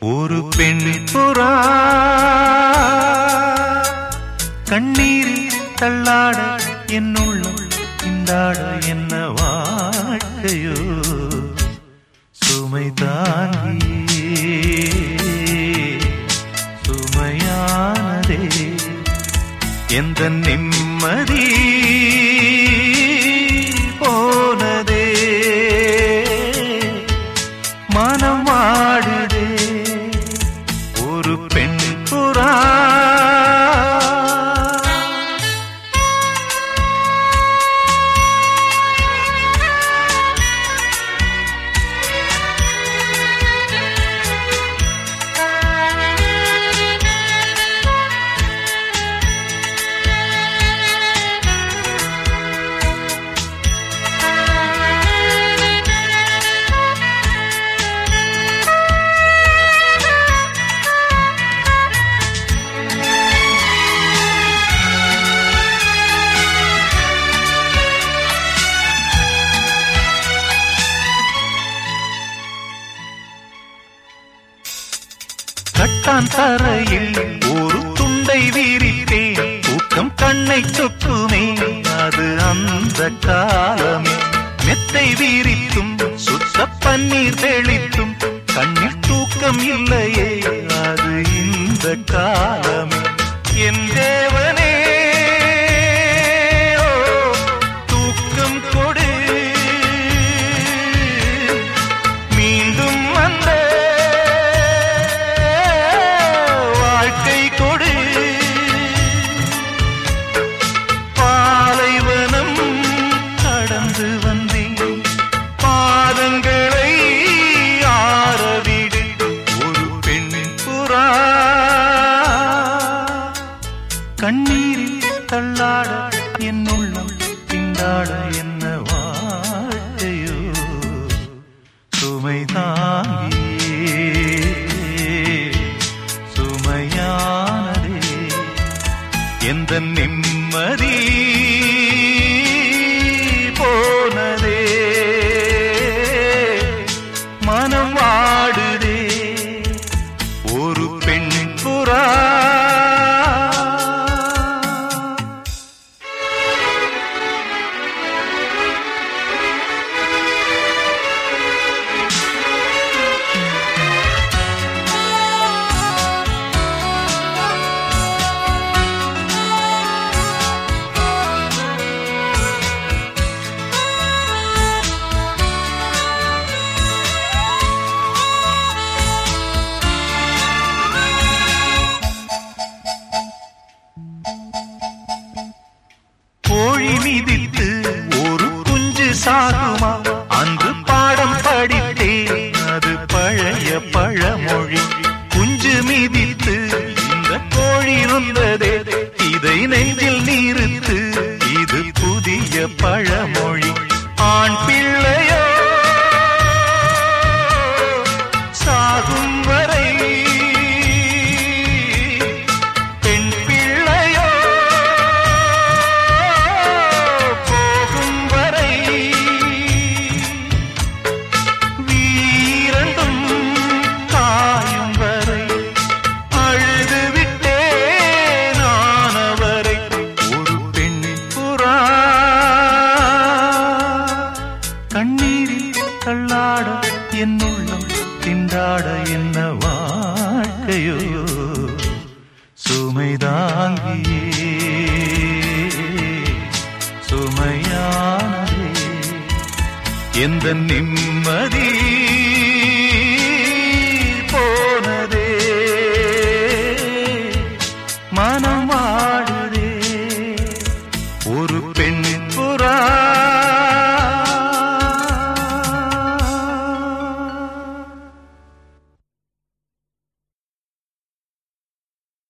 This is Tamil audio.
ஒரு பெண் புறா. கண்ணீரில் தள்ளாட என்னுள்ளம் இந்தாட என்ன வாழ்க்கையோ? சுமை தாங்கி சுமையானதே. எந்த நிம்மதி போனதே? மனம் வாடுதே நான் தரையில் ஒரு துண்டை வீரித்தேன் தூக்கம் கண்ணை சொக்குமே அது அந்த காலமே. மெத்தை வீரித்தும் சுத்த பன்னீர் தெளித்தும் கண்ணில் தூக்கம் இல்லையே அது இந்த காலமே. என்றே தள்ளாட என் உள்ளம் திண்டாட என்ன வாழ்க்கையோ சுமை தாங்கி சுமையானதே. எந்த நிம்மதி கோழி மிதித்து ஒரு குஞ்சு சாகுமா? அன்று பாடம் படித்தே அது பழைய பழமொழி. குஞ்சு மிதித்து இந்த கோழி நொந்ததே தள்ளாட என் உள்ளம் திண்டாட என்ன வாழ்க்கையோ? சுமை தாங்கியே சுமையானதே. எந்த நிம்மதி போனதே? மனம் வாடுதே. ஒரு பெண்ணின் புறா